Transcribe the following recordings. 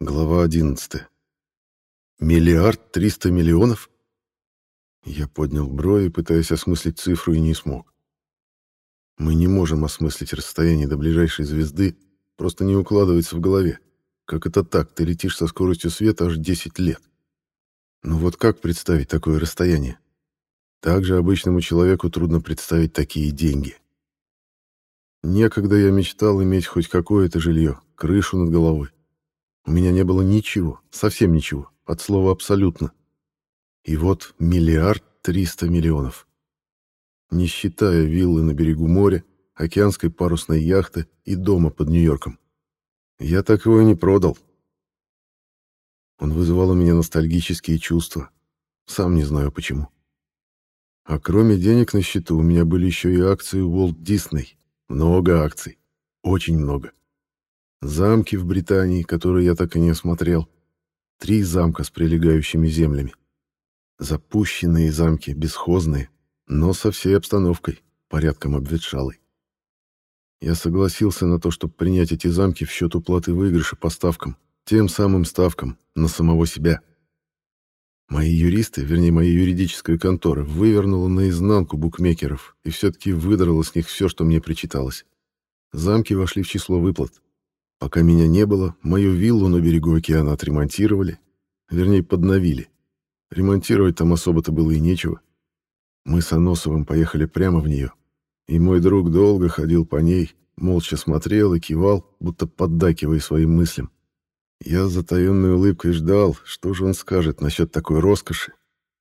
Глава 11. Миллиард триста миллионов? Я поднял брови, пытаясь осмыслить цифру, и не смог. Мы не можем осмыслить расстояние до ближайшей звезды, просто не укладывается в голове. Как это так, ты летишь со скоростью света аж 10 лет? Ну вот как представить такое расстояние? Также обычному человеку трудно представить такие деньги. Некогда я мечтал иметь хоть какое-то жилье, крышу над головой. У меня не было ничего, совсем ничего, от слова абсолютно. И вот миллиард триста миллионов. Не считая виллы на берегу моря, океанской парусной яхты и дома под Нью-Йорком. Я так его и не продал. Он вызывал у меня ностальгические чувства. Сам не знаю почему. А кроме денег на счету, у меня были еще и акции Walt Disney. Много акций. Очень много. Замки в Британии, которые я так и не осмотрел. Три замка с прилегающими землями. Запущенные замки, бесхозные, но со всей обстановкой, порядком обветшалой. Я согласился на то, чтобы принять эти замки в счет уплаты выигрыша по ставкам, тем самым ставкам, на самого себя. Мои юристы, вернее, моя юридическая контора, вывернула наизнанку букмекеров и все-таки выдрала с них все, что мне причиталось. Замки вошли в число выплат. Пока меня не было, мою виллу на берегу океана отремонтировали, вернее, подновили. Ремонтировать там особо-то было и нечего. Мы с Аносовым поехали прямо в нее, и мой друг долго ходил по ней, молча смотрел и кивал, будто поддакивая своим мыслям. Я с затаенной улыбкой ждал, что же он скажет насчет такой роскоши.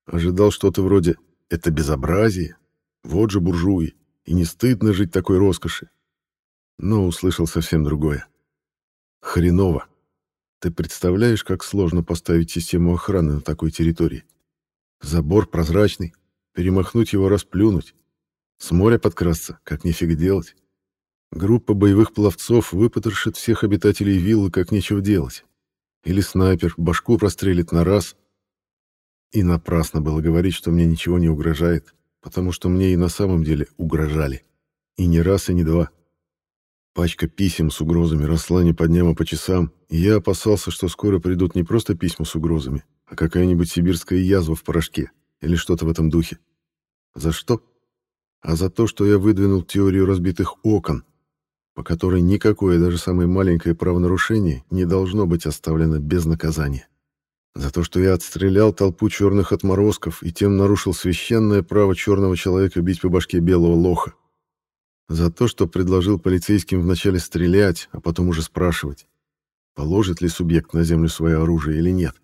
Ожидал что-то вроде «это безобразие», «вот же буржуи», и не стыдно жить такой роскоши. Но услышал совсем другое. Хреново. Ты представляешь, как сложно поставить систему охраны на такой территории? Забор прозрачный, перемахнуть его расплюнуть. С моря подкрасться, как нифиг делать. Группа боевых пловцов выпотрошит всех обитателей виллы, как нечего делать. Или снайпер башку прострелит на раз. И напрасно было говорить, что мне ничего не угрожает, потому что мне и на самом деле угрожали. И не раз, и не два. Пачка писем с угрозами росла не по дням, а по часам, и я опасался, что скоро придут не просто письма с угрозами, а какая-нибудь сибирская язва в порошке или что-то в этом духе. За что? А за то, что я выдвинул теорию разбитых окон, по которой никакое, даже самое маленькое правонарушение не должно быть оставлено без наказания. За то, что я отстрелял толпу черных отморозков и тем нарушил священное право черного человека бить по башке белого лоха. За то, что предложил полицейским вначале стрелять, а потом уже спрашивать, положит ли субъект на землю свое оружие или нет.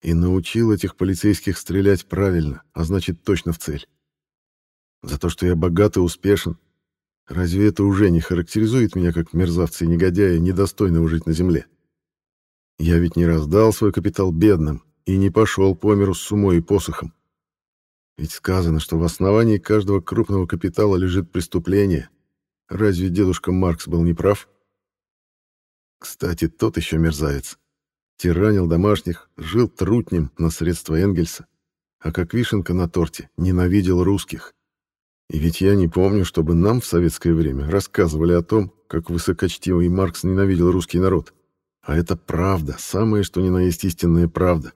И научил этих полицейских стрелять правильно, а значит точно в цель. За то, что я богат и успешен. Разве это уже не характеризует меня как мерзавца и негодяя, недостойного жить на земле? Я ведь не раздал свой капитал бедным и не пошел по миру с сумой и посохом. Ведь сказано, что в основании каждого крупного капитала лежит преступление. Разве дедушка Маркс был неправ? Кстати, тот еще мерзавец. Тиранил домашних, жил трутнем на средства Энгельса, а как вишенка на торте ненавидел русских. И ведь я не помню, чтобы нам в советское время рассказывали о том, как высокочтимый Маркс ненавидел русский народ. А это правда, самое что ни на есть истинная правда.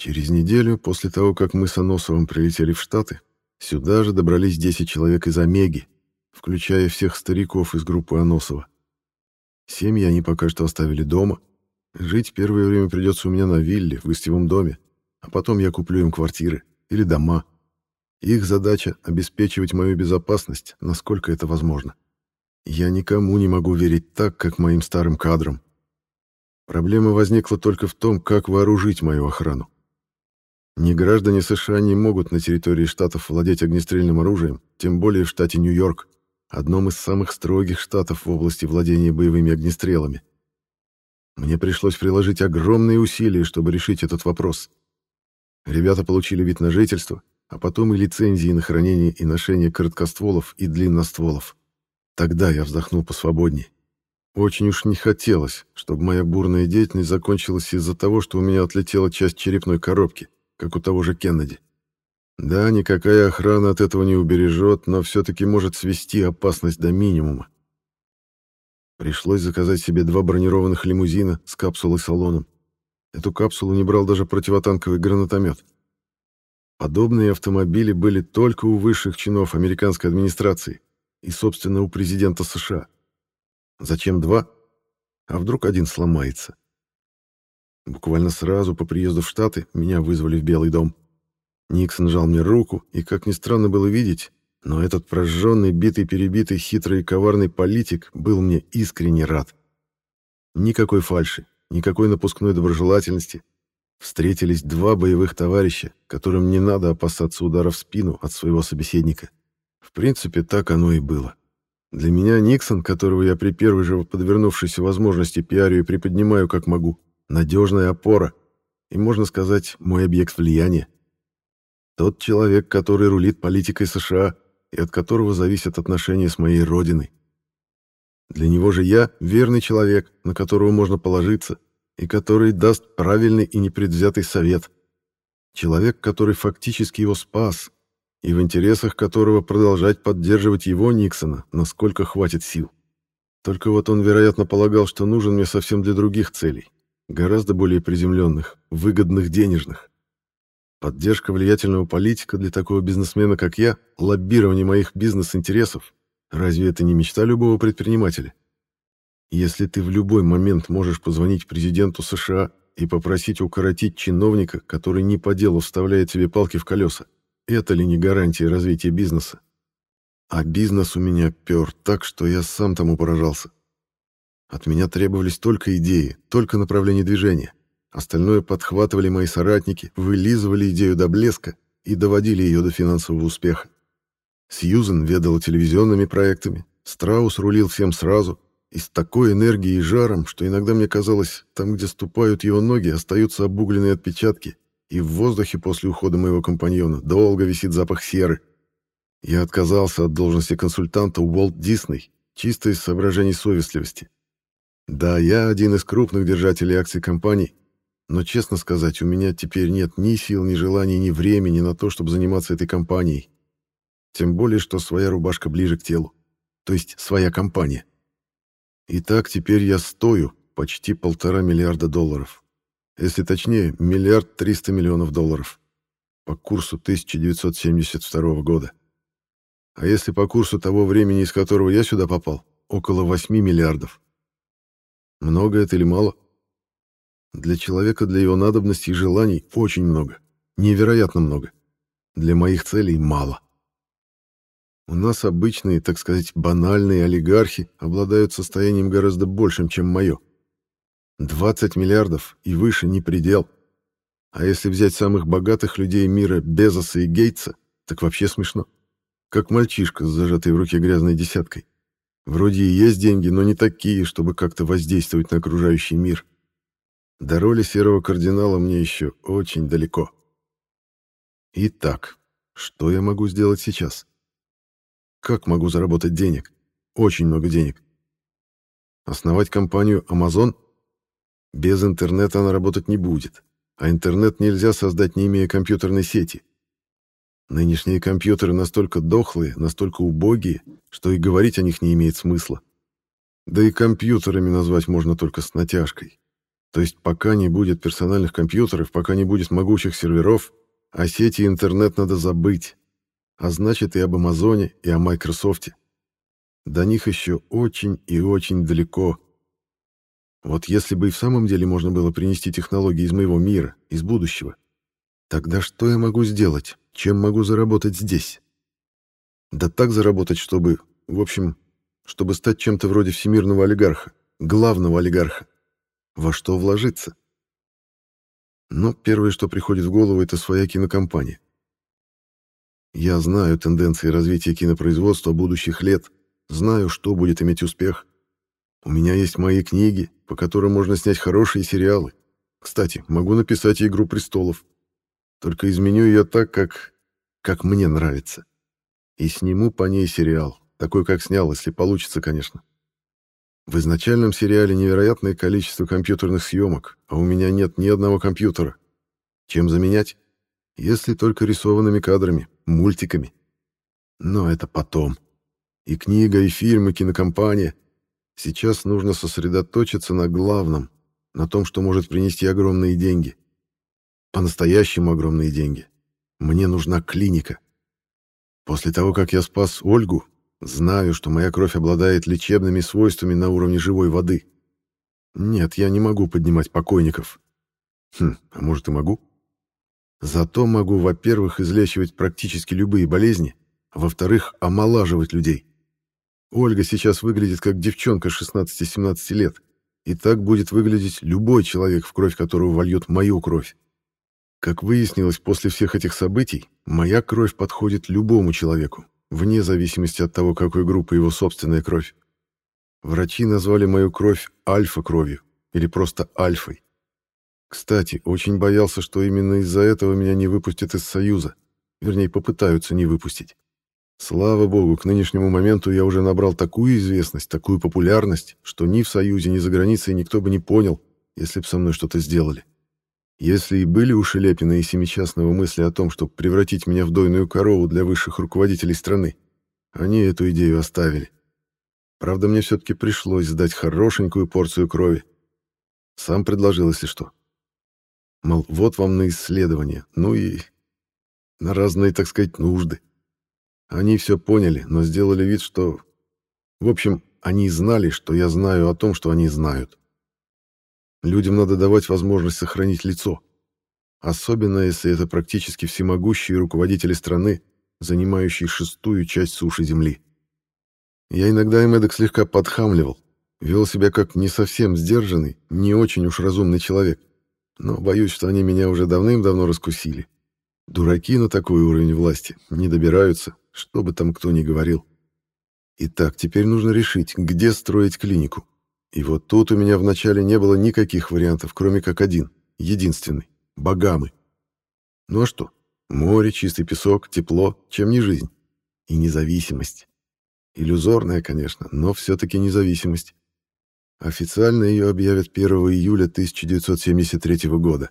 Через неделю после того, как мы с Аносовым прилетели в Штаты, сюда же добрались 10 человек из Омеги, включая всех стариков из группы Аносова. Семьи они пока что оставили дома. Жить первое время придется у меня на вилле, в гостевом доме, а потом я куплю им квартиры или дома. Их задача — обеспечивать мою безопасность, насколько это возможно. Я никому не могу верить так, как моим старым кадрам. Проблема возникла только в том, как вооружить мою охрану. Ни граждане США не могут на территории штатов владеть огнестрельным оружием, тем более в штате Нью-Йорк, одном из самых строгих штатов в области владения боевыми огнестрелами. Мне пришлось приложить огромные усилия, чтобы решить этот вопрос. Ребята получили вид на жительство, а потом и лицензии на хранение и ношение короткостволов и длинностволов. Тогда я вздохнул посвободнее. Очень уж не хотелось, чтобы моя бурная деятельность закончилась из-за того, что у меня отлетела часть черепной коробки — как у того же Кеннеди. Да, никакая охрана от этого не убережет, но все-таки может свести опасность до минимума. Пришлось заказать себе два бронированных лимузина с капсулой-салоном. Эту капсулу не брал даже противотанковый гранатомет. Подобные автомобили были только у высших чинов американской администрации и, собственно, у президента США. Зачем два? А вдруг один сломается? Буквально сразу по приезду в Штаты меня вызвали в Белый дом. Никсон жал мне руку, и, как ни странно было видеть, но этот прожженный, битый-перебитый, хитрый и коварный политик был мне искренне рад. Никакой фальши, никакой напускной доброжелательности. Встретились два боевых товарища, которым не надо опасаться удара в спину от своего собеседника. В принципе, так оно и было. Для меня Никсон, которого я при первой же подвернувшейся возможности пиарю и приподнимаю как могу, надежная опора и, можно сказать, мой объект влияния. Тот человек, который рулит политикой США и от которого зависят отношения с моей родиной. Для него же я верный человек, на которого можно положиться, и который даст правильный и непредвзятый совет. Человек, который фактически его спас, и в интересах которого продолжать поддерживать его, Никсона, насколько хватит сил. Только вот он, вероятно, полагал, что нужен мне совсем для других целей, гораздо более приземленных, выгодных денежных. Поддержка влиятельного политика для такого бизнесмена, как я, лоббирование моих бизнес-интересов, разве это не мечта любого предпринимателя? Если ты в любой момент можешь позвонить президенту США и попросить укоротить чиновника, который не по делу вставляет себе палки в колеса, это ли не гарантия развития бизнеса? А бизнес у меня пер так, что я сам тому поражался. От меня требовались только идеи, только направление движения. Остальное подхватывали мои соратники, вылизывали идею до блеска и доводили ее до финансового успеха. Сьюзен ведала телевизионными проектами, Страус рулил всем сразу, и с такой энергией и жаром, что иногда мне казалось, там, где ступают его ноги, остаются обугленные отпечатки, и в воздухе после ухода моего компаньона долго висит запах серы. Я отказался от должности консультанта у Walt Disney, чисто из соображений совестливости. Да, я один из крупных держателей акций компаний, но, честно сказать, у меня теперь нет ни сил, ни желаний, ни времени на то, чтобы заниматься этой компанией. Тем более, что своя рубашка ближе к телу. То есть своя компания. Итак, теперь я стою почти полтора миллиарда долларов. Если точнее, миллиард триста миллионов долларов. По курсу 1972 года. А если по курсу того времени, из которого я сюда попал, около 8 миллиардов. Много это или мало? Для человека, для его надобностей и желаний очень много. Невероятно много. Для моих целей мало. У нас обычные, так сказать, банальные олигархи обладают состоянием гораздо большим, чем мое. 20 миллиардов и выше не предел. А если взять самых богатых людей мира Безоса и Гейтса, так вообще смешно. Как мальчишка с зажатой в руке грязной десяткой. Вроде и есть деньги, но не такие, чтобы как-то воздействовать на окружающий мир. До роли серого кардинала мне еще очень далеко. Итак, что я могу сделать сейчас? Как могу заработать денег? Очень много денег. Основать компанию Amazon? Без интернета она работать не будет. А интернет нельзя создать, не имея компьютерной сети. Нынешние компьютеры настолько дохлые, настолько убогие, что и говорить о них не имеет смысла. Да и компьютерами назвать можно только с натяжкой. То есть пока не будет персональных компьютеров, пока не будет могучих серверов, о сети интернет надо забыть а значит и об Амазоне, и о Майкрософте. До них еще очень и очень далеко. Вот если бы и в самом деле можно было принести технологии из моего мира, из будущего, тогда что я могу сделать? Чем могу заработать здесь? Да так заработать, чтобы, в общем, чтобы стать чем-то вроде всемирного олигарха, главного олигарха. Во что вложиться? Но первое, что приходит в голову, это своя кинокомпания. Я знаю тенденции развития кинопроизводства будущих лет, знаю, что будет иметь успех. У меня есть мои книги, по которым можно снять хорошие сериалы. Кстати, могу написать «Игру престолов». Только изменю ее так, как... как мне нравится. И сниму по ней сериал, такой, как снял, если получится, конечно. В изначальном сериале невероятное количество компьютерных съемок, а у меня нет ни одного компьютера. Чем заменять? Если только рисованными кадрами, мультиками. Но это потом. И книга, и фильм, и кинокомпания. Сейчас нужно сосредоточиться на главном, на том, что может принести огромные деньги. По-настоящему огромные деньги. Мне нужна клиника. После того, как я спас Ольгу, знаю, что моя кровь обладает лечебными свойствами на уровне живой воды. Нет, я не могу поднимать покойников. Хм, а может и могу? Зато могу, во-первых, излечивать практически любые болезни, а во-вторых, омолаживать людей. Ольга сейчас выглядит как девчонка 16-17 лет, и так будет выглядеть любой человек, в кровь которого вольет мою кровь. Как выяснилось после всех этих событий, моя кровь подходит любому человеку, вне зависимости от того, какой группы его собственная кровь. Врачи назвали мою кровь альфа-кровью или просто альфой. Кстати, очень боялся, что именно из-за этого меня не выпустят из Союза. Вернее, попытаются не выпустить. Слава богу, к нынешнему моменту я уже набрал такую известность, такую популярность, что ни в Союзе, ни за границей никто бы не понял, если бы со мной что-то сделали. Если и были у Шелепина и Семичастного мысли о том, чтобы превратить меня в дойную корову для высших руководителей страны, они эту идею оставили. Правда, мне все-таки пришлось сдать хорошенькую порцию крови. Сам предложил, если что. Мол, вот вам на исследование, ну и на разные, так сказать, нужды. Они все поняли, но сделали вид, что... В общем, они знали, что я знаю о том, что они знают. Людям надо давать возможность сохранить лицо. Особенно, если это практически всемогущие руководители страны, занимающие шестую часть суши Земли. Я иногда им эдак слегка подхамливал, вел себя как не совсем сдержанный, не очень уж разумный человек. Но боюсь, что они меня уже давным-давно раскусили. Дураки на такой уровень власти не добираются, что бы там кто ни говорил. Итак, теперь нужно решить, где строить клинику. И вот тут у меня вначале не было никаких вариантов, кроме как один, единственный — Багамы. Ну а что? Море, чистый песок, тепло, чем не жизнь. И независимость. Иллюзорная, конечно, но все-таки независимость. Официально ее объявят 1 июля 1973 года.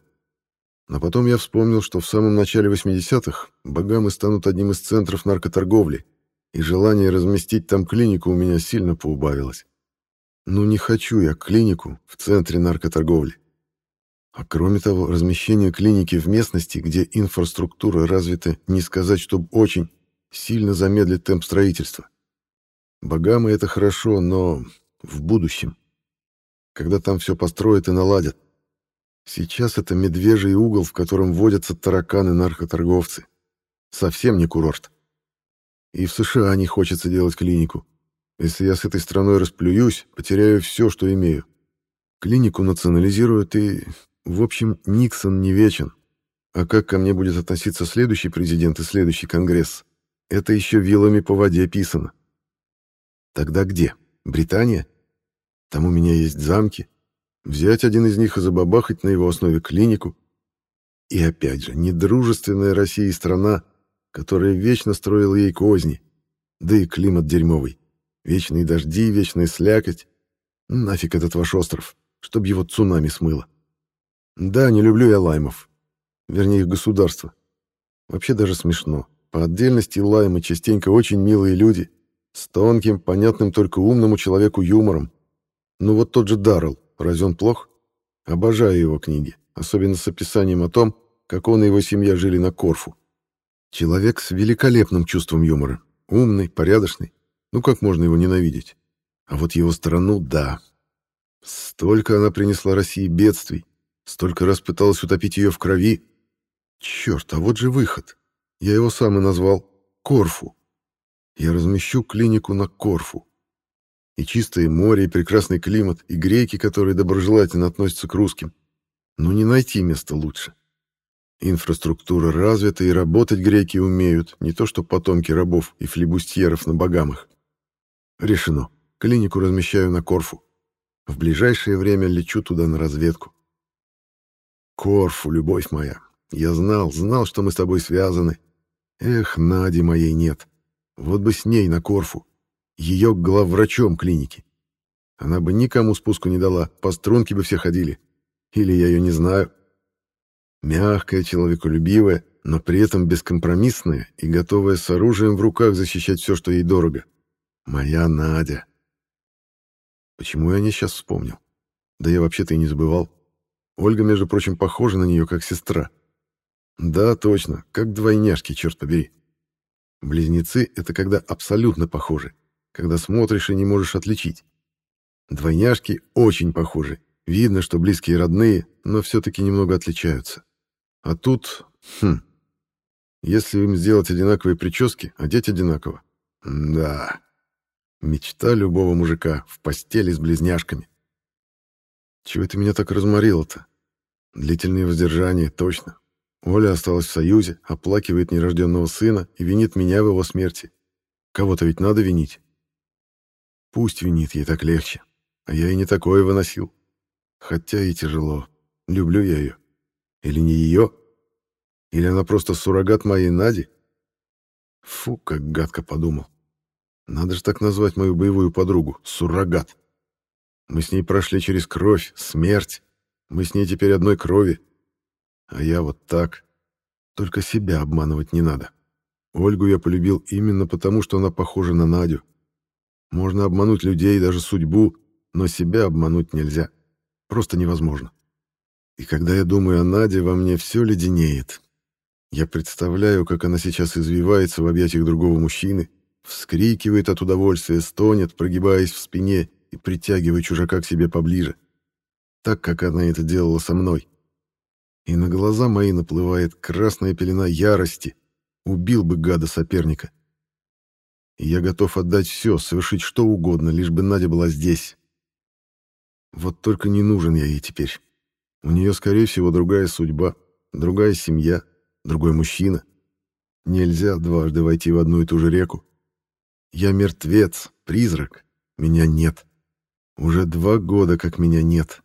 Но потом я вспомнил, что в самом начале 80-х Багамы станут одним из центров наркоторговли, и желание разместить там клинику у меня сильно поубавилось. Ну не хочу я клинику в центре наркоторговли. А кроме того, размещение клиники в местности, где инфраструктура развита, не сказать, чтобы очень, сильно замедлит темп строительства. Багамы — это хорошо, но в будущем. Когда там все построят и наладят. Сейчас это медвежий угол, в котором водятся тараканы-наркоторговцы. Совсем не курорт. И в США не хочется делать клинику. Если я с этой страной расплююсь, потеряю все, что имею. Клинику национализируют и... В общем, Никсон не вечен. А как ко мне будет относиться следующий президент и следующий конгресс? Это еще вилами по воде писано. Тогда где? Британия? Там у меня есть замки, взять один из них и забабахать на его основе клинику. И опять же, недружественная Россия страна, которая вечно строила ей козни, да и климат дерьмовый. Вечные дожди, вечная слякоть. Нафиг этот ваш остров, чтоб его цунами смыло. Да, не люблю я лаймов. Вернее, их государство. Вообще даже смешно. По отдельности лаймы частенько очень милые люди, с тонким, понятным только умному человеку юмором. Ну вот тот же Даррелл, Разве он плох? Обожаю его книги, особенно с описанием о том, как он и его семья жили на Корфу. Человек с великолепным чувством юмора. Умный, порядочный. Ну как можно его ненавидеть? А вот его страну — да. Столько она принесла России бедствий, столько раз пыталась утопить ее в крови. Черт, а вот же выход. Я его сам и назвал Корфу. Я размещу клинику на Корфу. И чистое море, и прекрасный климат, и греки, которые доброжелательно относятся к русским. Но не найти место лучше. Инфраструктура развита, и работать греки умеют, не то что потомки рабов и флибустьеров на Багамах. Решено. Клинику размещаю на Корфу. В ближайшее время лечу туда на разведку. Корфу, любовь моя. Я знал, знал, что мы с тобой связаны. Эх, Нади моей нет. Вот бы с ней на Корфу ее главврачом клиники. Она бы никому спуску не дала, по струнке бы все ходили. Или я ее не знаю. Мягкая, человеколюбивая, но при этом бескомпромиссная и готовая с оружием в руках защищать все, что ей дорого. Моя Надя. Почему я не сейчас вспомнил? Да я вообще-то и не забывал. Ольга, между прочим, похожа на нее как сестра. Да, точно, как двойняшки, черт побери. Близнецы — это когда абсолютно похожи, когда смотришь и не можешь отличить. Двойняшки очень похожи. Видно, что близкие и родные, но все-таки немного отличаются. А тут... Хм... Если им сделать одинаковые прически, одеть одинаково. Да. Мечта любого мужика в постели с близняшками. Чего ты меня так разморило-то? Длительные воздержания, точно. Оля осталась в Союзе, оплакивает нерожденного сына и винит меня в его смерти. Кого-то ведь надо винить. Пусть винит, ей так легче. А я и не такое выносил. Хотя и тяжело. Люблю я ее. Или не ее? Или она просто суррогат моей Нади? Фу, как гадко подумал. Надо же так назвать мою боевую подругу. Суррогат. Мы с ней прошли через кровь, смерть. Мы с ней теперь одной крови. А я вот так. Только себя обманывать не надо. Ольгу я полюбил именно потому, что она похожа на Надю. Можно обмануть людей, даже судьбу, но себя обмануть нельзя. Просто невозможно. И когда я думаю о Наде, во мне все леденеет. Я представляю, как она сейчас извивается в объятиях другого мужчины, вскрикивает от удовольствия, стонет, прогибаясь в спине и притягивая чужака к себе поближе. Так, как она это делала со мной. И на глаза мои наплывает красная пелена ярости. Убил бы гада соперника. И я готов отдать все, совершить что угодно, лишь бы Надя была здесь. Вот только не нужен я ей теперь. У нее, скорее всего, другая судьба, другая семья, другой мужчина. Нельзя дважды войти в одну и ту же реку. Я мертвец, призрак. Меня нет. Уже два года, как меня нет.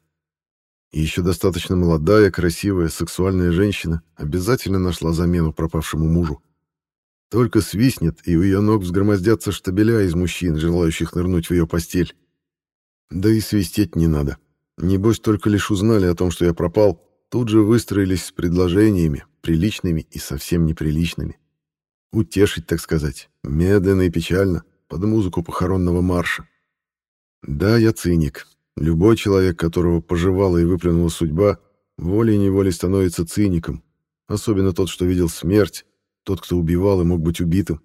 И еще достаточно молодая, красивая, сексуальная женщина обязательно нашла замену пропавшему мужу. Только свистнет, и у ее ног взгромоздятся штабеля из мужчин, желающих нырнуть в ее постель. Да и свистеть не надо. Небось, только лишь узнали о том, что я пропал, тут же выстроились с предложениями, приличными и совсем неприличными. Утешить, так сказать, медленно и печально, под музыку похоронного марша. Да, я циник, Любой человек, которого пожевала и выплюнула судьба, волей-неволей становится циником, особенно тот, что видел смерть, тот, кто убивал и мог быть убитым.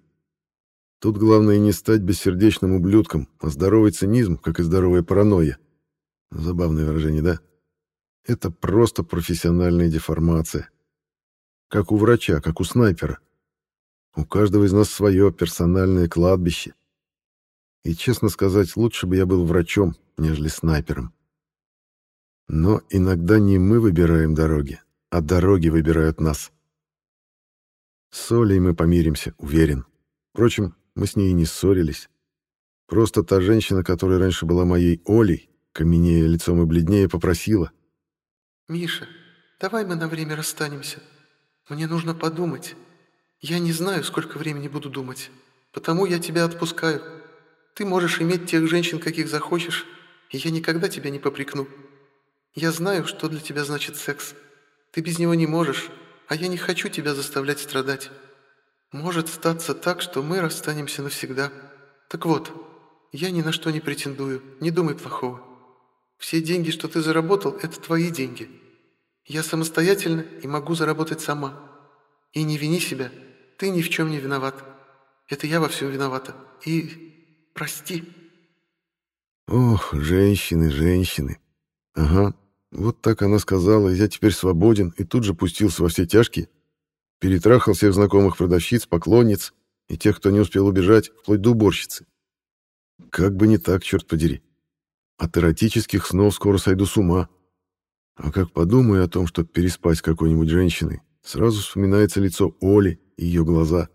Тут главное не стать бессердечным ублюдком, а здоровый цинизм, как и здоровая паранойя. Забавное выражение, да? Это просто профессиональная деформация. Как у врача, как у снайпера. У каждого из нас свое персональное кладбище. И, честно сказать, лучше бы я был врачом, нежели снайпером. Но иногда не мы выбираем дороги, а дороги выбирают нас. С Олей мы помиримся, уверен. Впрочем, мы с ней не ссорились. Просто та женщина, которая раньше была моей Олей, каменея лицом и бледнее, попросила. «Миша, давай мы на время расстанемся. Мне нужно подумать. Я не знаю, сколько времени буду думать. Потому я тебя отпускаю. Ты можешь иметь тех женщин, каких захочешь, и я никогда тебя не попрекну. Я знаю, что для тебя значит секс. Ты без него не можешь, а я не хочу тебя заставлять страдать. Может статься так, что мы расстанемся навсегда. Так вот, я ни на что не претендую, не думай плохого. Все деньги, что ты заработал, это твои деньги. Я самостоятельно и могу заработать сама. И не вини себя, ты ни в чем не виноват. Это я во всем виновата. И Прости». Ох, женщины, женщины. Ага, вот так она сказала, я теперь свободен, и тут же пустился во все тяжкие. Перетрахал всех знакомых продавщиц, поклонниц и тех, кто не успел убежать, вплоть до уборщицы. Как бы не так, черт подери. От эротических снов скоро сойду с ума. А как подумаю о том, чтобы переспать с какой-нибудь женщиной, сразу вспоминается лицо Оли и ее глаза,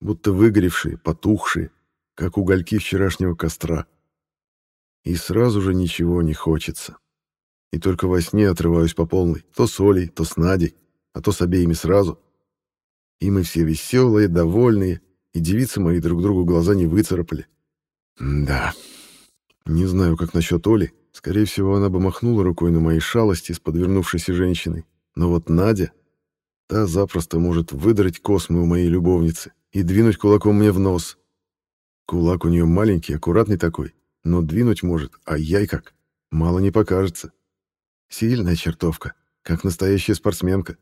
будто выгоревшие, потухшие, как угольки вчерашнего костра. И сразу же ничего не хочется. И только во сне отрываюсь по полной, то с Олей, то с Надей, а то с обеими сразу. И мы все веселые, довольные, и девицы мои друг другу глаза не выцарапали. да, не знаю, как насчет Оли. Скорее всего, она бы махнула рукой на мои шалости с подвернувшейся женщиной. Но вот Надя, та запросто может выдрать космы у моей любовницы и двинуть кулаком мне в нос. Кулак у нее маленький, аккуратный такой, но двинуть может, а яй как. Мало не покажется. Сильная чертовка, как настоящая спортсменка.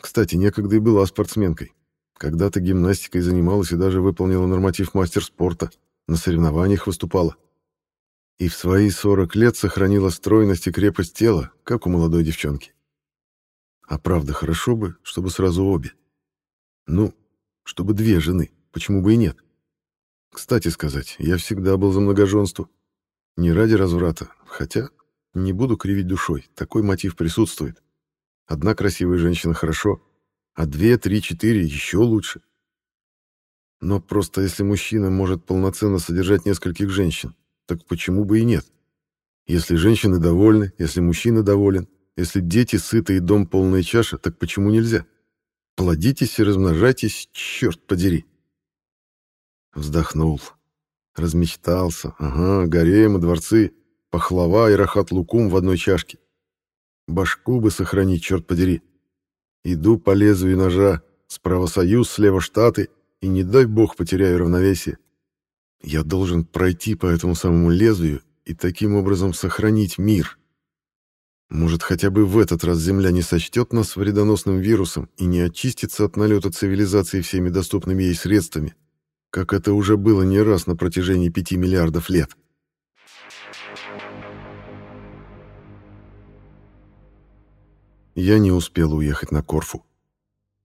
Кстати, некогда и была спортсменкой. Когда-то гимнастикой занималась и даже выполнила норматив мастер спорта. На соревнованиях выступала. И в свои 40 лет сохранила стройность и крепость тела, как у молодой девчонки. А правда, хорошо бы, чтобы сразу обе. Ну, чтобы две жены, почему бы и нет. Кстати сказать, я всегда был за многоженство. Не ради разврата, хотя не буду кривить душой, такой мотив присутствует. Одна красивая женщина хорошо, а две, три, четыре еще лучше. Но просто если мужчина может полноценно содержать нескольких женщин, так почему бы и нет? Если женщины довольны, если мужчина доволен, если дети сыты и дом полная чаша, так почему нельзя? Плодитесь и размножайтесь, черт подери. Вздохнул. Размечтался. Ага, гарем и дворцы, пахлава и рахат-лукум в одной чашке. Башку бы сохранить, черт подери. Иду по лезвию ножа, справа Союз, слева Штаты, и не дай бог потеряю равновесие. Я должен пройти по этому самому лезвию и таким образом сохранить мир. Может, хотя бы в этот раз Земля не сочтет нас вредоносным вирусом и не очистится от налета цивилизации всеми доступными ей средствами, как это уже было не раз на протяжении пяти миллиардов лет. Я не успел уехать на Корфу.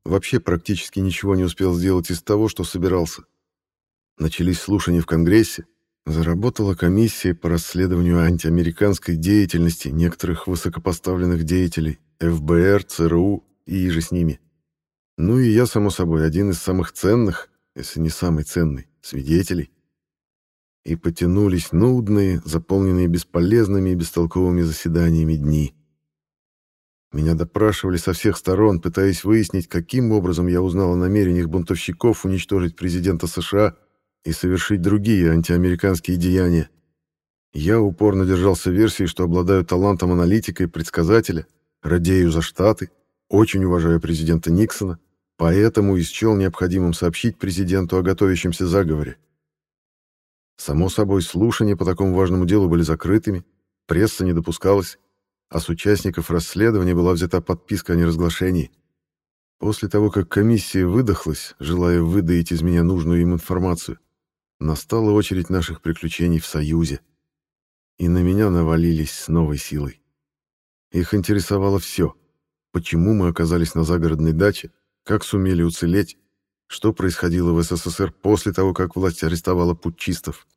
Вообще практически ничего не успел сделать из того, что собирался. Начались слушания в Конгрессе, заработала комиссия по расследованию антиамериканской деятельности некоторых высокопоставленных деятелей ФБР, ЦРУ и же с ними. Ну и я, само собой, один из самых ценных, если не самый ценный, свидетелей. И потянулись нудные, заполненные бесполезными и бестолковыми заседаниями дни. Меня допрашивали со всех сторон, пытаясь выяснить, каким образом я узнал о намерениях бунтовщиков уничтожить президента США и совершить другие антиамериканские деяния. Я упорно держался версии, что обладаю талантом аналитика и предсказателя, радею за Штаты, очень уважаю президента Никсона, поэтому и счел необходимым сообщить президенту о готовящемся заговоре. Само собой, слушания по такому важному делу были закрытыми, пресса не допускалась, а с участников расследования была взята подписка о неразглашении. После того, как комиссия выдохлась, желая выдаить из меня нужную им информацию, настала очередь наших приключений в Союзе. И на меня навалились с новой силой. Их интересовало все. Почему мы оказались на загородной даче, как сумели уцелеть, что происходило в СССР после того, как власть арестовала путчистов.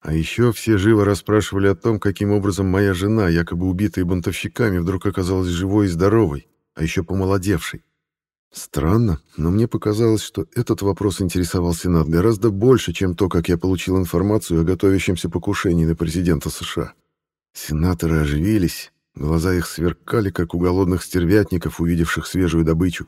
А еще все живо расспрашивали о том, каким образом моя жена, якобы убитая бунтовщиками, вдруг оказалась живой и здоровой, а еще помолодевшей. Странно, но мне показалось, что этот вопрос интересовал Сенат гораздо больше, чем то, как я получил информацию о готовящемся покушении на президента США. Сенаторы оживились, глаза их сверкали, как у голодных стервятников, увидевших свежую добычу.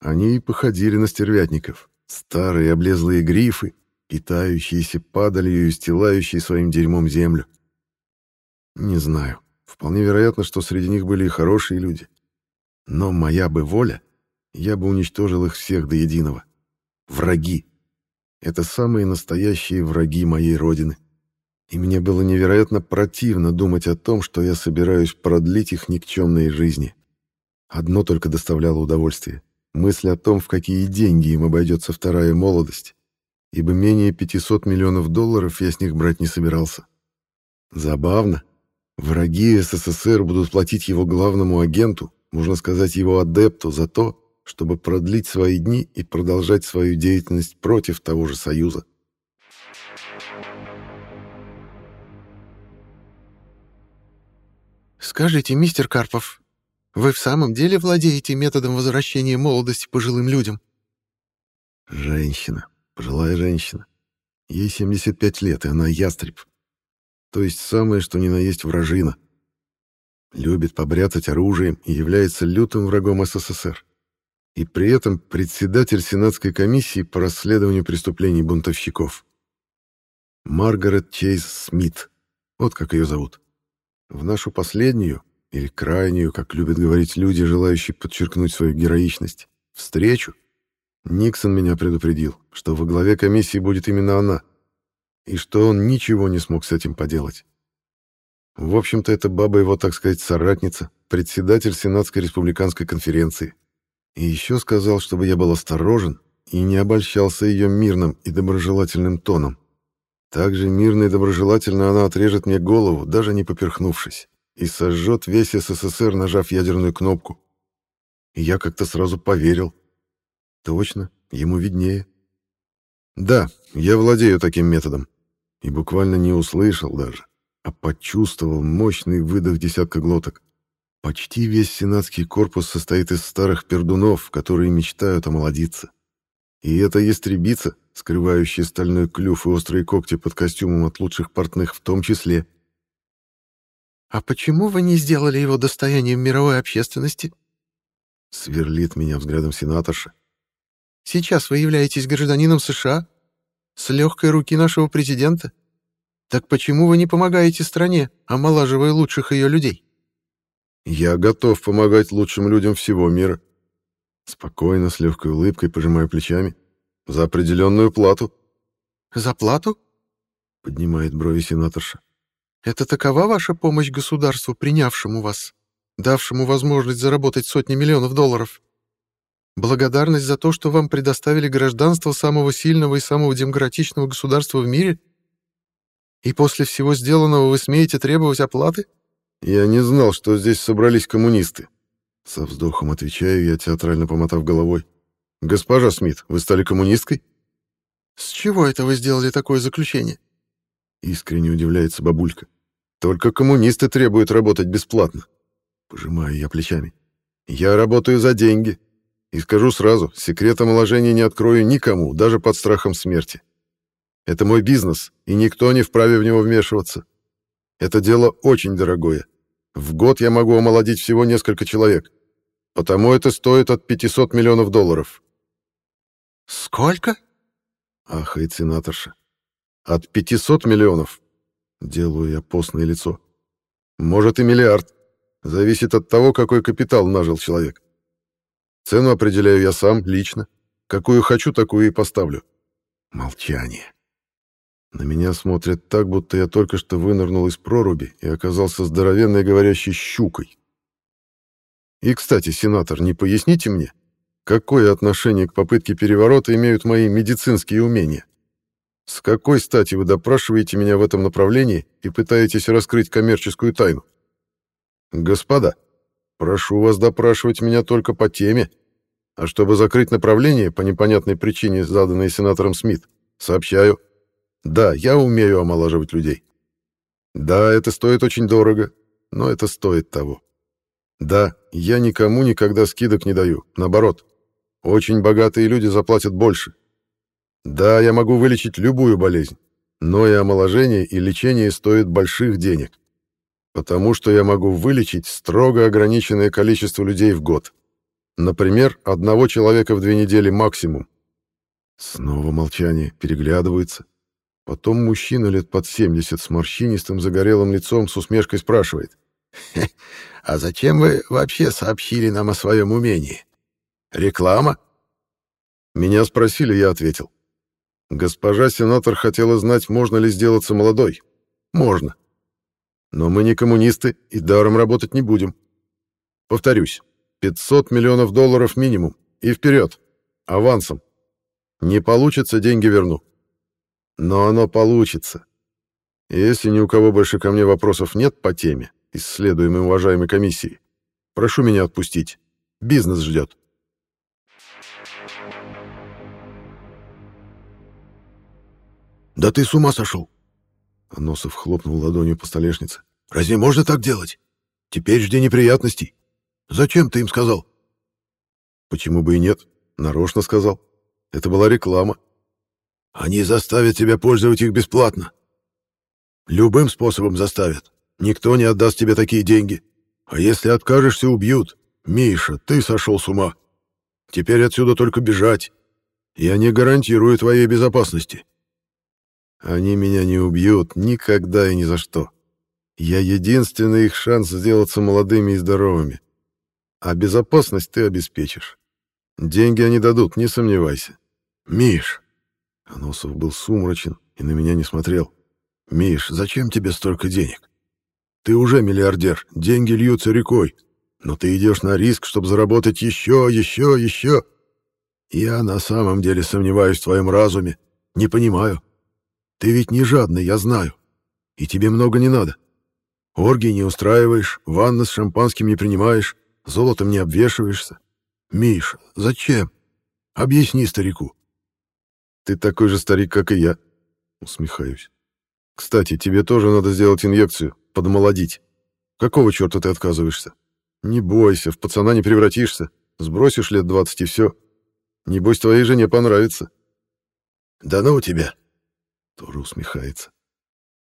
Они и походили на стервятников. Старые облезлые грифы, питающиеся падалью и стилающие своим дерьмом землю. Не знаю. Вполне вероятно, что среди них были и хорошие люди. Но моя бы воля, я бы уничтожил их всех до единого. Враги. Это самые настоящие враги моей родины. И мне было невероятно противно думать о том, что я собираюсь продлить их никчемные жизни. Одно только доставляло удовольствие. Мысль о том, в какие деньги им обойдется вторая молодость ибо менее 500 миллионов долларов я с них брать не собирался. Забавно. Враги СССР будут платить его главному агенту, можно сказать, его адепту, за то, чтобы продлить свои дни и продолжать свою деятельность против того же Союза. «Скажите, мистер Карпов, вы в самом деле владеете методом возвращения молодости пожилым людям?» Женщина. Пожилая женщина. Ей 75 лет, и она ястреб. То есть самое, что ни на есть вражина. Любит побряцать оружием и является лютым врагом СССР. И при этом председатель Сенатской комиссии по расследованию преступлений бунтовщиков. Маргарет Чейз Смит. Вот как ее зовут. В нашу последнюю, или крайнюю, как любят говорить люди, желающие подчеркнуть свою героичность, встречу Никсон меня предупредил, что во главе комиссии будет именно она. и что он ничего не смог с этим поделать. В общем-то, эта баба его, так сказать, соратница, председатель Сенатской республиканской конференции. И еще сказал, чтобы я был осторожен и не обольщался ее мирным и доброжелательным тоном. Также мирно и доброжелательно она отрежет мне голову, даже не поперхнувшись, и сожжет весь СССР, нажав ядерную кнопку. И я как-то сразу поверил. Точно, ему виднее. Да, я владею таким методом. И буквально не услышал даже, а почувствовал мощный выдох десятка глоток. Почти весь сенатский корпус состоит из старых пердунов, которые мечтают омолодиться. И это ястребица, скрывающая стальной клюв и острые когти под костюмом от лучших портных в том числе. «А почему вы не сделали его достоянием мировой общественности?» Сверлит меня взглядом сенаторша. «Сейчас вы являетесь гражданином США, с легкой руки нашего президента. Так почему вы не помогаете стране, омолаживая лучших ее людей?» «Я готов помогать лучшим людям всего мира», Спокойно, с легкой улыбкой, пожимаю плечами. За определенную плату. За плату? Поднимает брови сенаторша. Это такова ваша помощь государству, принявшему вас, давшему возможность заработать сотни миллионов долларов? Благодарность за то, что вам предоставили гражданство самого сильного и самого демократичного государства в мире? И после всего сделанного вы смеете требовать оплаты? Я не знал, что здесь собрались коммунисты. Со вздохом отвечаю я, театрально помотав головой. «Госпожа Смит, вы стали коммунисткой?» «С чего это вы сделали такое заключение?» Искренне удивляется бабулька. «Только коммунисты требуют работать бесплатно». Пожимаю я плечами. «Я работаю за деньги. И скажу сразу, секрет омоложения не открою никому, даже под страхом смерти. Это мой бизнес, и никто не вправе в него вмешиваться. Это дело очень дорогое. В год я могу омолодить всего несколько человек. Потому это стоит от 500 миллионов долларов. Сколько? Ахает сенаторша. От 500 миллионов. Делаю я постное лицо. Может и миллиард. Зависит от того, какой капитал нажил человек. Цену определяю я сам, лично. Какую хочу, такую и поставлю. Молчание. На меня смотрят так, будто я только что вынырнул из проруби и оказался здоровенной говорящей щукой. И, кстати, сенатор, не поясните мне, какое отношение к попытке переворота имеют мои медицинские умения? С какой стати вы допрашиваете меня в этом направлении и пытаетесь раскрыть коммерческую тайну? Господа, прошу вас допрашивать меня только по теме, а чтобы закрыть направление по непонятной причине, заданной сенатором Смит, сообщаю, да, я умею омолаживать людей. Да, это стоит очень дорого, но это стоит того. Да, я никому никогда скидок не даю, наоборот. Очень богатые люди заплатят больше. Да, я могу вылечить любую болезнь, но и омоложение и лечение стоят больших денег. Потому что я могу вылечить строго ограниченное количество людей в год. Например, одного человека в две недели максимум. Снова молчание, переглядываются. Потом мужчина лет под 70 с морщинистым загорелым лицом с усмешкой спрашивает. А зачем вы вообще сообщили нам о своем умении? Реклама? Меня спросили, я ответил. Госпожа сенатор хотела знать, можно ли сделаться молодой. Можно. Но мы не коммунисты и даром работать не будем. Повторюсь, 500 миллионов долларов минимум. И вперед. Авансом. Не получится, деньги верну. Но оно получится. Если ни у кого больше ко мне вопросов нет по теме, исследуемой уважаемой комиссией. Прошу меня отпустить. Бизнес ждет. «Да ты с ума сошел!» Аносов хлопнул ладонью по столешнице. «Разве можно так делать? Теперь жди неприятностей. Зачем ты им сказал?» «Почему бы и нет? Нарочно сказал. Это была реклама». «Они заставят тебя пользовать их бесплатно. Любым способом заставят. Никто не отдаст тебе такие деньги. А если откажешься, убьют. Миша, ты сошел с ума. Теперь отсюда только бежать. Я не гарантирую твоей безопасности. Они меня не убьют никогда и ни за что. Я единственный их шанс сделаться молодыми и здоровыми. А безопасность ты обеспечишь. Деньги они дадут, не сомневайся. Миш. Аносов был сумрачен, и на меня не смотрел. «Миш, зачем тебе столько денег? Ты уже миллиардер, деньги льются рекой, но ты идешь на риск, чтобы заработать еще, еще, еще. Я на самом деле сомневаюсь в твоем разуме, не понимаю. Ты ведь не жадный, я знаю, и тебе много не надо. Оргии не устраиваешь, ванны с шампанским не принимаешь, золотом не обвешиваешься. Миша, зачем? Объясни старику. Ты такой же старик, как и я. Усмехаюсь. Кстати, тебе тоже надо сделать инъекцию, подмолодить. Какого черта ты отказываешься? Не бойся, в пацана не превратишься. Сбросишь лет двадцать и все. Небось, твоей жене понравится. Да ну у тебя. Тоже усмехается.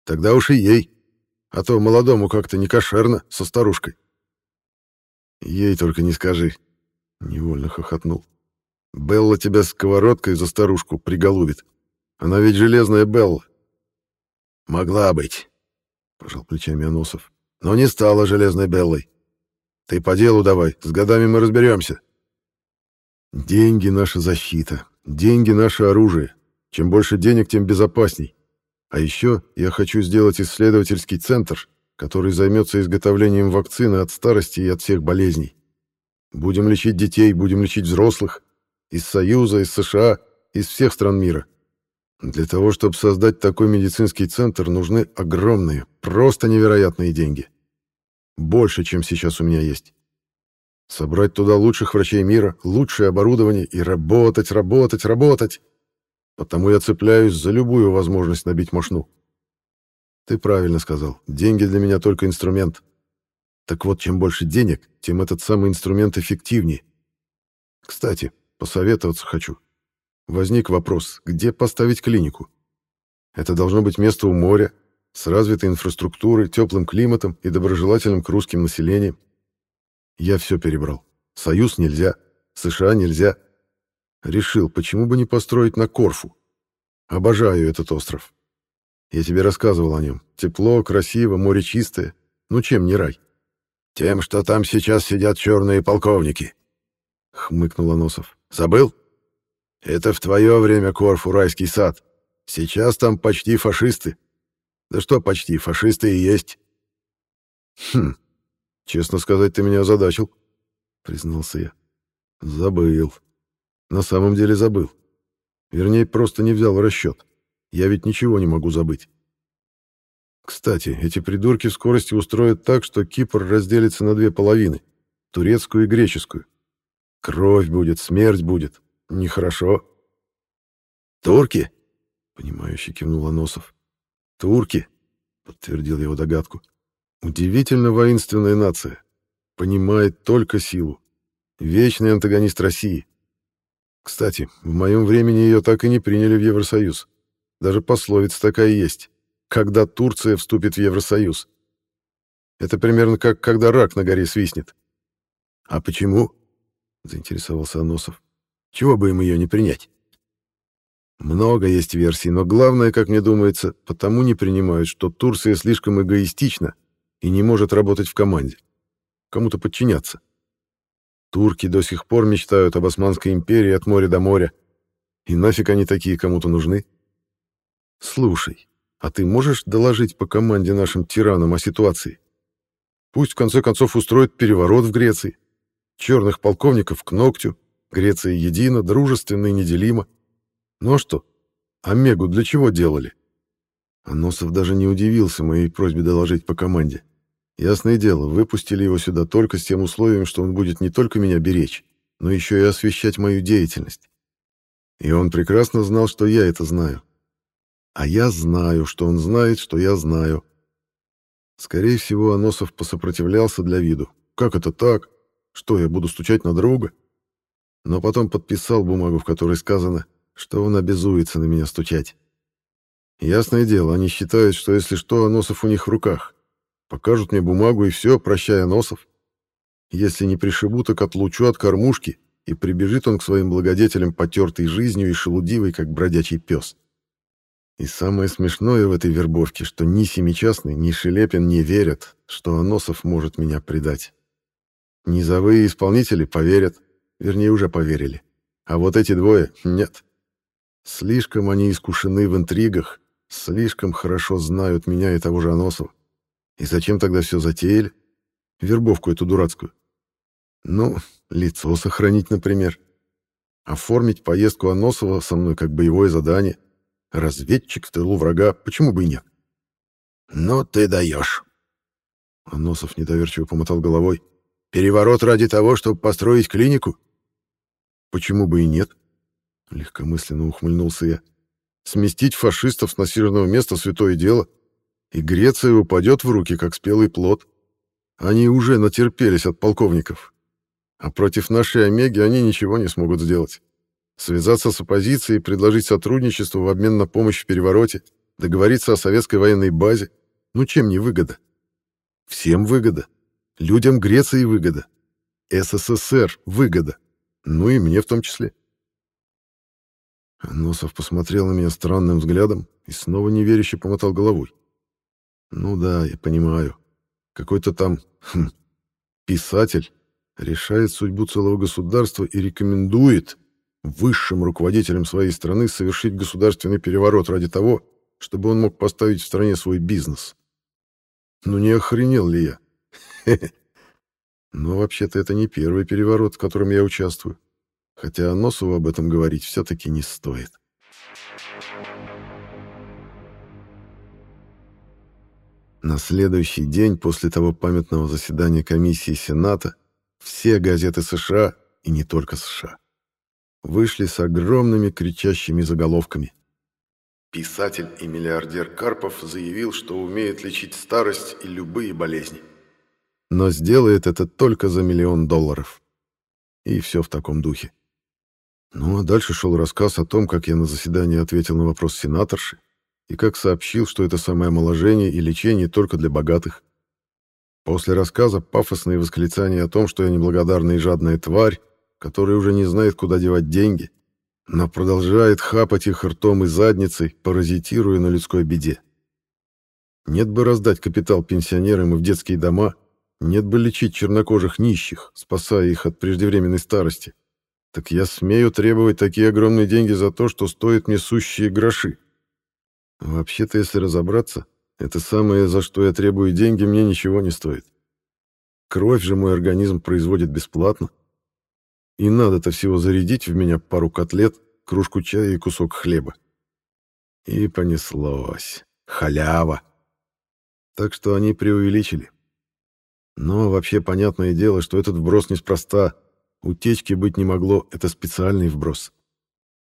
Тогда уж и ей. А то молодому как-то не кошерно со старушкой. Ей только не скажи. Невольно хохотнул. Белла тебя сковородкой за старушку приголубит. Она ведь железная Белла. Могла быть, пожал плечами Аносов. Но не стала железной Беллой. Ты по делу давай, с годами мы разберемся. Деньги — наша защита. Деньги — наше оружие. Чем больше денег, тем безопасней. А еще я хочу сделать исследовательский центр, который займется изготовлением вакцины от старости и от всех болезней. Будем лечить детей, будем лечить взрослых. Из Союза, из США, из всех стран мира. Для того, чтобы создать такой медицинский центр, нужны огромные, просто невероятные деньги. Больше, чем сейчас у меня есть. Собрать туда лучших врачей мира, лучшее оборудование и работать, работать, работать. Потому я цепляюсь за любую возможность набить мошну. Ты правильно сказал. Деньги для меня только инструмент. Так вот, чем больше денег, тем этот самый инструмент эффективнее. Кстати, посоветоваться хочу. Возник вопрос, где поставить клинику? Это должно быть место у моря, с развитой инфраструктурой, теплым климатом и доброжелательным к русским населением. Я все перебрал. Союз нельзя, США нельзя, Решил, почему бы не построить на Корфу. Обожаю этот остров. Я тебе рассказывал о нем. Тепло, красиво, море чистое. Ну чем не рай? Тем, что там сейчас сидят черные полковники. Хмыкнул Аносов. Забыл? Это в твое время Корфу райский сад. Сейчас там почти фашисты. Да что почти, фашисты и есть. Хм, честно сказать, ты меня озадачил, признался я. Забыл. На самом деле забыл. Вернее, просто не взял в расчет. Я ведь ничего не могу забыть. Кстати, эти придурки в скорости устроят так, что Кипр разделится на две половины — турецкую и греческую. Кровь будет, смерть будет. Нехорошо. «Турки?» — понимающе кивнул Аносов. «Турки», — подтвердил его догадку. «Удивительно воинственная нация. Понимает только силу. Вечный антагонист России. Кстати, в моем времени ее так и не приняли в Евросоюз. Даже пословица такая есть. Когда Турция вступит в Евросоюз. Это примерно как когда рак на горе свистнет. А почему? Заинтересовался Аносов. Чего бы им ее не принять? Много есть версий, но главное, как мне думается, потому не принимают, что Турция слишком эгоистична и не может работать в команде. Кому-то подчиняться. Турки до сих пор мечтают об Османской империи от моря до моря. И нафиг они такие кому-то нужны? Слушай, а ты можешь доложить по команде нашим тиранам о ситуации? Пусть в конце концов устроят переворот в Греции. Черных полковников к ногтю. Греция едина, дружественна и неделима. Ну а что? Омегу для чего делали? Аносов даже не удивился моей просьбе доложить по команде. Ясное дело, выпустили его сюда только с тем условием, что он будет не только меня беречь, но еще и освещать мою деятельность. И он прекрасно знал, что я это знаю. А я знаю, что он знает, что я знаю. Скорее всего, Аносов посопротивлялся для виду. Как это так? Что, я буду стучать на друга? Но потом подписал бумагу, в которой сказано, что он обязуется на меня стучать. Ясное дело, они считают, что если что, Аносов у них в руках. Покажут мне бумагу и все, прощая носов. Если не пришибу, так отлучу от кормушки, и прибежит он к своим благодетелям потертой жизнью и шелудивый, как бродячий пес. И самое смешное в этой вербовке, что ни Семичастный, ни Шелепин не верят, что Аносов может меня предать. Низовые исполнители поверят, вернее, уже поверили. А вот эти двое — нет. Слишком они искушены в интригах, Слишком хорошо знают меня и того же Аносова. И зачем тогда все затеяли? Вербовку эту дурацкую. Ну, лицо сохранить, например. Оформить поездку Аносова со мной как боевое задание. Разведчик в тылу врага, почему бы и нет? «Ну ты даешь!» Аносов недоверчиво помотал головой. «Переворот ради того, чтобы построить клинику?» «Почему бы и нет?» Легкомысленно ухмыльнулся я. «Сместить фашистов с насиженного места — святое дело, и Греция упадет в руки, как спелый плод. Они уже натерпелись от полковников. А против нашей Омеги они ничего не смогут сделать. Связаться с оппозицией, предложить сотрудничество в обмен на помощь в перевороте, договориться о советской военной базе. Ну чем не выгода? Всем выгода. Людям Греции выгода. СССР выгода. Ну и мне в том числе. Носов посмотрел на меня странным взглядом и снова неверяще помотал головой. Ну да, я понимаю. Какой-то там хм, писатель решает судьбу целого государства и рекомендует высшим руководителям своей страны совершить государственный переворот ради того, чтобы он мог поставить в стране свой бизнес. Ну не охренел ли я? Но вообще-то это не первый переворот, в котором я участвую. Хотя Носову об этом говорить все-таки не стоит. На следующий день после того памятного заседания комиссии Сената все газеты США, и не только США, вышли с огромными кричащими заголовками. Писатель и миллиардер Карпов заявил, что умеет лечить старость и любые болезни. Но сделает это только за миллион долларов. И все в таком духе. Ну а дальше шел рассказ о том, как я на заседании ответил на вопрос сенаторши и как сообщил, что это самое омоложение и лечение только для богатых. После рассказа пафосные восклицания о том, что я неблагодарная и жадная тварь, которая уже не знает, куда девать деньги, но продолжает хапать их ртом и задницей, паразитируя на людской беде. Нет бы раздать капитал пенсионерам и в детские дома, нет бы лечить чернокожих нищих, спасая их от преждевременной старости. Так я смею требовать такие огромные деньги за то, что стоит мне сущие гроши. Вообще-то, если разобраться, это самое, за что я требую деньги, мне ничего не стоит. Кровь же мой организм производит бесплатно, и надо-то всего зарядить в меня пару котлет, кружку чая и кусок хлеба. И понеслось. Халява. Так что они преувеличили. Но вообще понятное дело, что этот вброс неспроста. Утечки быть не могло, это специальный вброс.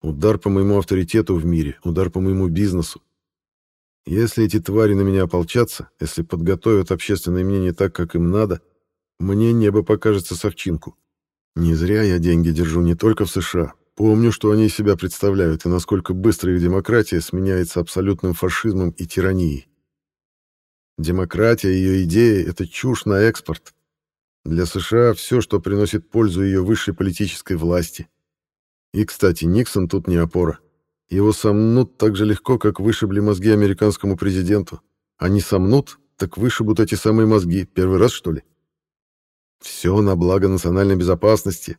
Удар по моему авторитету в мире, удар по моему бизнесу. Если эти твари на меня ополчатся, если подготовят общественное мнение так, как им надо, мне небо покажется совчинку. Не зря я деньги держу не только в США. Помню, что они из себя представляют и насколько быстро их демократия сменяется абсолютным фашизмом и тиранией. Демократия, ее идеи — это чушь на экспорт. Для США все, что приносит пользу ее высшей политической власти. И, кстати, Никсон тут не опора. Его сомнут так же легко, как вышибли мозги американскому президенту. Они сомнут, так вышибут эти самые мозги. Первый раз, что ли? Все на благо национальной безопасности,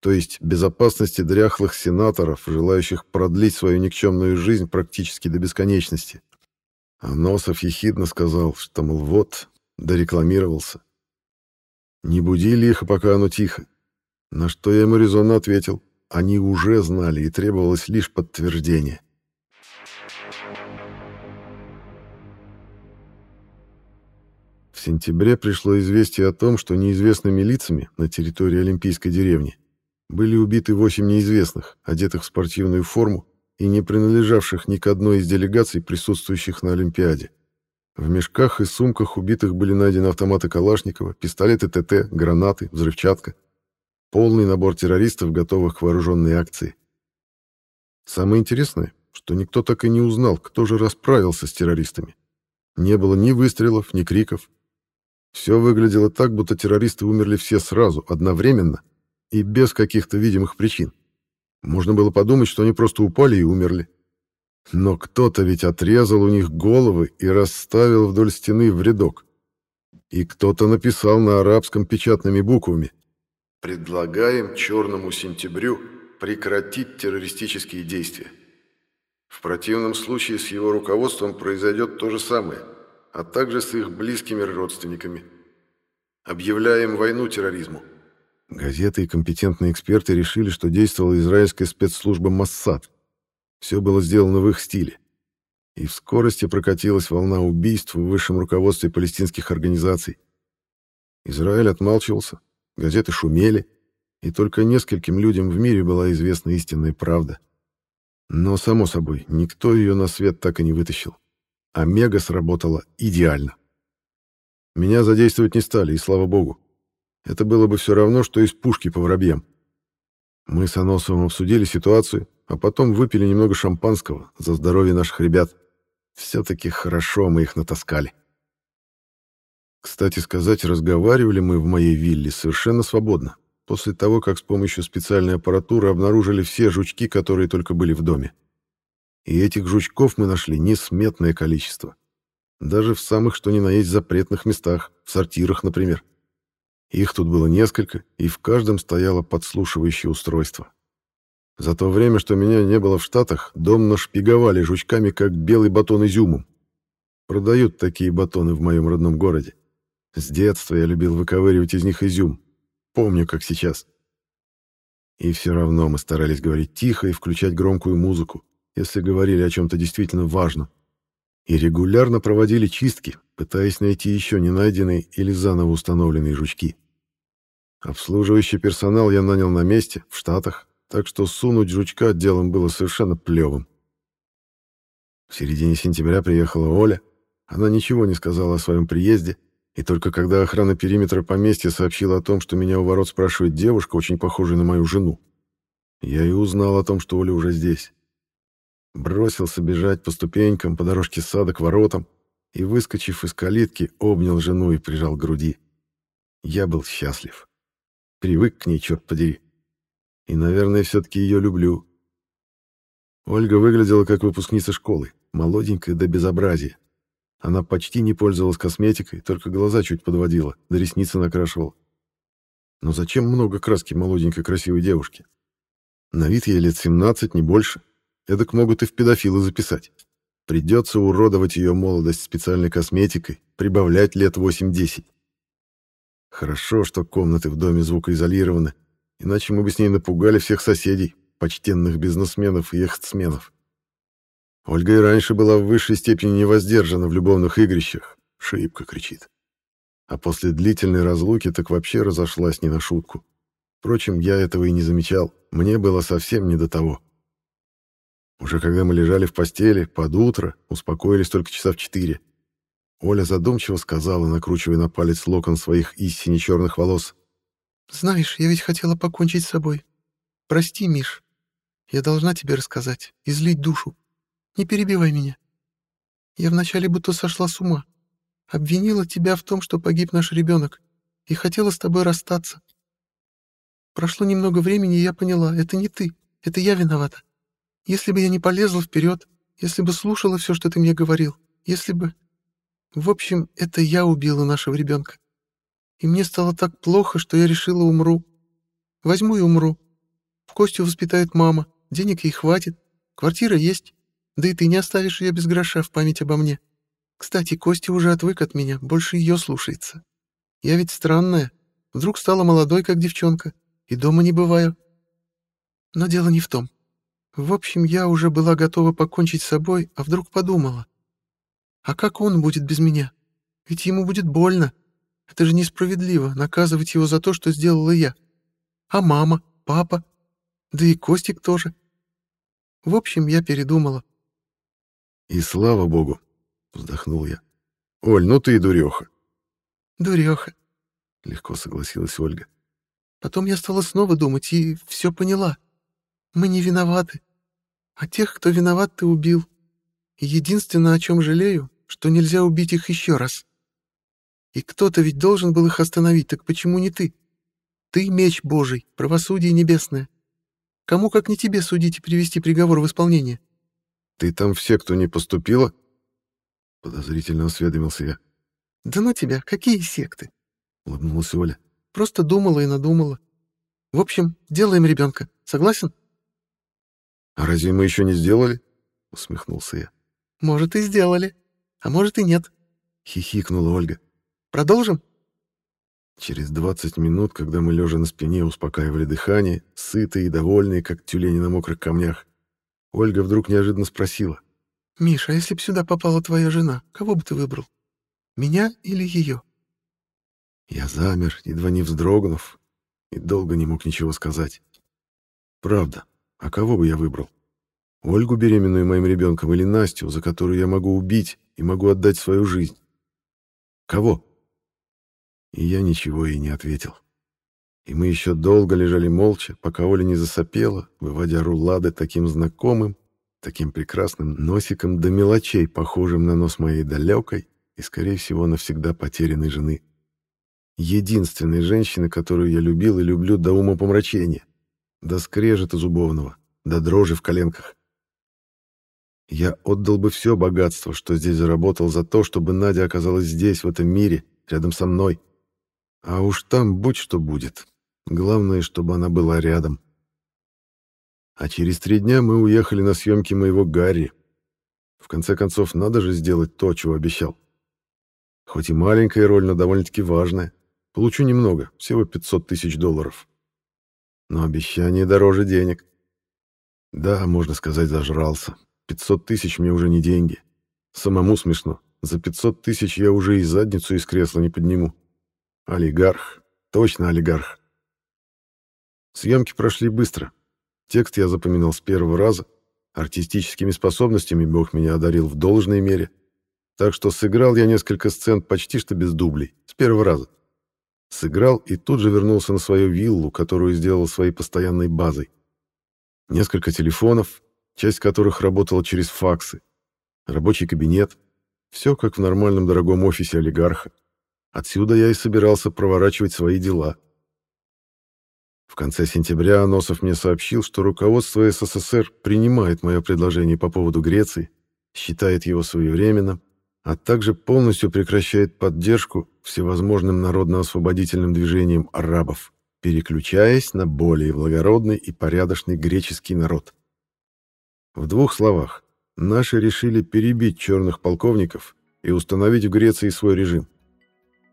то есть безопасности дряхлых сенаторов, желающих продлить свою никчемную жизнь практически до бесконечности. А Носов ехидно сказал, что, мол, вот, дорекламировался. Не будили их, пока оно тихо. На что я ему резонно ответил, они уже знали, и требовалось лишь подтверждение. В сентябре пришло известие о том, что неизвестными лицами на территории Олимпийской деревни были убиты восемь неизвестных, одетых в спортивную форму и не принадлежавших ни к одной из делегаций, присутствующих на Олимпиаде. В мешках и сумках убитых были найдены автоматы Калашникова, пистолеты ТТ, гранаты, взрывчатка. Полный набор террористов, готовых к вооруженной акции. Самое интересное, что никто так и не узнал, кто же расправился с террористами. Не было ни выстрелов, ни криков, все выглядело так, будто террористы умерли все сразу, одновременно и без каких-то видимых причин. Можно было подумать, что они просто упали и умерли. Но кто-то ведь отрезал у них головы и расставил вдоль стены в рядок. И кто-то написал на арабском печатными буквами «Предлагаем черному сентябрю прекратить террористические действия». В противном случае с его руководством произойдет то же самое, а также с их близкими родственниками. Объявляем войну терроризму. Газеты и компетентные эксперты решили, что действовала израильская спецслужба Моссад. Все было сделано в их стиле. И в скорости прокатилась волна убийств в высшем руководстве палестинских организаций. Израиль отмалчивался, газеты шумели, и только нескольким людям в мире была известна истинная правда. Но, само собой, никто ее на свет так и не вытащил. Омега сработала идеально. Меня задействовать не стали, и слава богу. Это было бы все равно, что из пушки по воробьям. Мы с Аносовым обсудили ситуацию, а потом выпили немного шампанского за здоровье наших ребят. Все-таки хорошо мы их натаскали. Кстати сказать, разговаривали мы в моей вилле совершенно свободно, после того, как с помощью специальной аппаратуры обнаружили все жучки, которые только были в доме. И этих жучков мы нашли несметное количество. Даже в самых что ни на есть запретных местах, в сортирах, например. Их тут было несколько, и в каждом стояло подслушивающее устройство. За то время, что меня не было в Штатах, дом нашпиговали жучками, как белый батон изюмом. Продают такие батоны в моем родном городе. С детства я любил выковыривать из них изюм. Помню, как сейчас. И все равно мы старались говорить тихо и включать громкую музыку, если говорили о чем-то действительно важном. И регулярно проводили чистки, пытаясь найти еще не найденные или заново установленные жучки. Обслуживающий персонал я нанял на месте, в Штатах, так что сунуть жучка делом было совершенно плевым. В середине сентября приехала Оля. Она ничего не сказала о своем приезде, и только когда охрана периметра поместья сообщила о том, что меня у ворот спрашивает девушка, очень похожая на мою жену, я и узнал о том, что Оля уже здесь. Бросился бежать по ступенькам, по дорожке сада к воротам, и, выскочив из калитки, обнял жену и прижал к груди. Я был счастлив. Привык к ней, черт подери. И, наверное, все-таки ее люблю. Ольга выглядела как выпускница школы, молоденькая до безобразия. Она почти не пользовалась косметикой, только глаза чуть подводила, да ресницы накрашивала. Но зачем много краски молоденькой красивой девушке? На вид ей лет 17, не больше. Эдак могут и в педофилы записать. Придется уродовать ее молодость специальной косметикой, прибавлять лет 8-10. Хорошо, что комнаты в доме звукоизолированы, иначе мы бы с ней напугали всех соседей, почтенных бизнесменов и яхтсменов. Ольга и раньше была в высшей степени невоздержана в любовных игрищах, шибко кричит. А после длительной разлуки так вообще разошлась не на шутку. Впрочем, я этого и не замечал, мне было совсем не до того. Уже когда мы лежали в постели, под утро, успокоились только часа в четыре, Оля задумчиво сказала, накручивая на палец локон своих истине черных волос. «Знаешь, я ведь хотела покончить с собой. Прости, Миш. Я должна тебе рассказать, излить душу. Не перебивай меня. Я вначале будто сошла с ума. Обвинила тебя в том, что погиб наш ребенок, и хотела с тобой расстаться. Прошло немного времени, и я поняла, это не ты, это я виновата. Если бы я не полезла вперед, если бы слушала все, что ты мне говорил, если бы... В общем, это я убила нашего ребенка. И мне стало так плохо, что я решила умру. Возьму и умру. Костю воспитает мама, денег ей хватит, квартира есть, да и ты не оставишь ее без гроша в память обо мне. Кстати, Костя уже отвык от меня, больше ее слушается. Я ведь странная, вдруг стала молодой, как девчонка, и дома не бываю. Но дело не в том. В общем, я уже была готова покончить с собой, а вдруг подумала. А как он будет без меня? Ведь ему будет больно. Это же несправедливо, наказывать его за то, что сделала я. А мама, папа, да и Костик тоже. В общем, я передумала. И слава богу, вздохнул я. Оль, ну ты и дуреха. Дуреха, легко согласилась Ольга. Потом я стала снова думать и все поняла. Мы не виноваты. А тех, кто виноват, ты убил. Единственное, о чем жалею, что нельзя убить их еще раз. И кто-то ведь должен был их остановить, так почему не ты? Ты — меч Божий, правосудие небесное. Кому, как не тебе, судить и привести приговор в исполнение? Ты там все, кто не поступила? Подозрительно осведомился я. Да ну тебя, какие секты? Улыбнулась Оля. Просто думала и надумала. В общем, делаем ребенка. Согласен? А разве мы еще не сделали? усмехнулся я. Может, и сделали, а может и нет, хихикнула Ольга. Продолжим? Через 20 минут, когда мы лежа на спине успокаивали дыхание, сытые и довольные, как тюлени на мокрых камнях, Ольга вдруг неожиданно спросила. «Миша, а если б сюда попала твоя жена, кого бы ты выбрал? Меня или ее?» Я замер, едва не вздрогнув, и долго не мог ничего сказать. Правда, а кого бы я выбрал? Ольгу, беременную моим ребенком, или Настю, за которую я могу убить и могу отдать свою жизнь? Кого? И я ничего ей не ответил. И мы еще долго лежали молча, пока Оля не засопела, выводя рулады таким знакомым, таким прекрасным носиком до мелочей, похожим на нос моей далекой и, скорее всего, навсегда потерянной жены. Единственной женщины, которую я любил и люблю до ума помрачения, до скрежета зубовного, до дрожи в коленках. Я отдал бы все богатство, что здесь заработал, за то, чтобы Надя оказалась здесь, в этом мире, рядом со мной. А уж там будь что будет. Главное, чтобы она была рядом. А через три дня мы уехали на съемки моего Гарри. В конце концов, надо же сделать то, чего обещал. Хоть и маленькая роль, но довольно-таки важная. Получу немного, всего 500 тысяч долларов. Но обещание дороже денег. Да, можно сказать, зажрался. 500 тысяч мне уже не деньги. Самому смешно. За 500 тысяч я уже и задницу из кресла не подниму. Олигарх. Точно олигарх. Съемки прошли быстро. Текст я запоминал с первого раза. Артистическими способностями Бог меня одарил в должной мере. Так что сыграл я несколько сцен почти что без дублей. С первого раза. Сыграл и тут же вернулся на свою виллу, которую сделал своей постоянной базой. Несколько телефонов, часть которых работала через факсы, рабочий кабинет, все как в нормальном дорогом офисе олигарха. Отсюда я и собирался проворачивать свои дела. В конце сентября Аносов мне сообщил, что руководство СССР принимает мое предложение по поводу Греции, считает его своевременным, а также полностью прекращает поддержку всевозможным народно-освободительным движениям арабов, переключаясь на более благородный и порядочный греческий народ. В двух словах, наши решили перебить черных полковников и установить в Греции свой режим,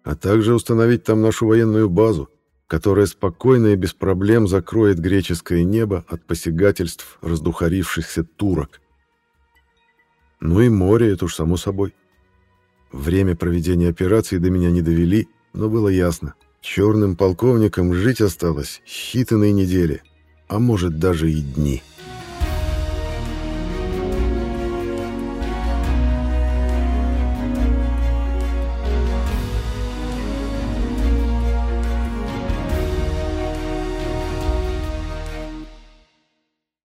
а также установить там нашу военную базу, которая спокойно и без проблем закроет греческое небо от посягательств раздухарившихся турок. Ну и море, это уж само собой. Время проведения операции до меня не довели, но было ясно. Черным полковникам жить осталось считанные недели, а может даже и дни.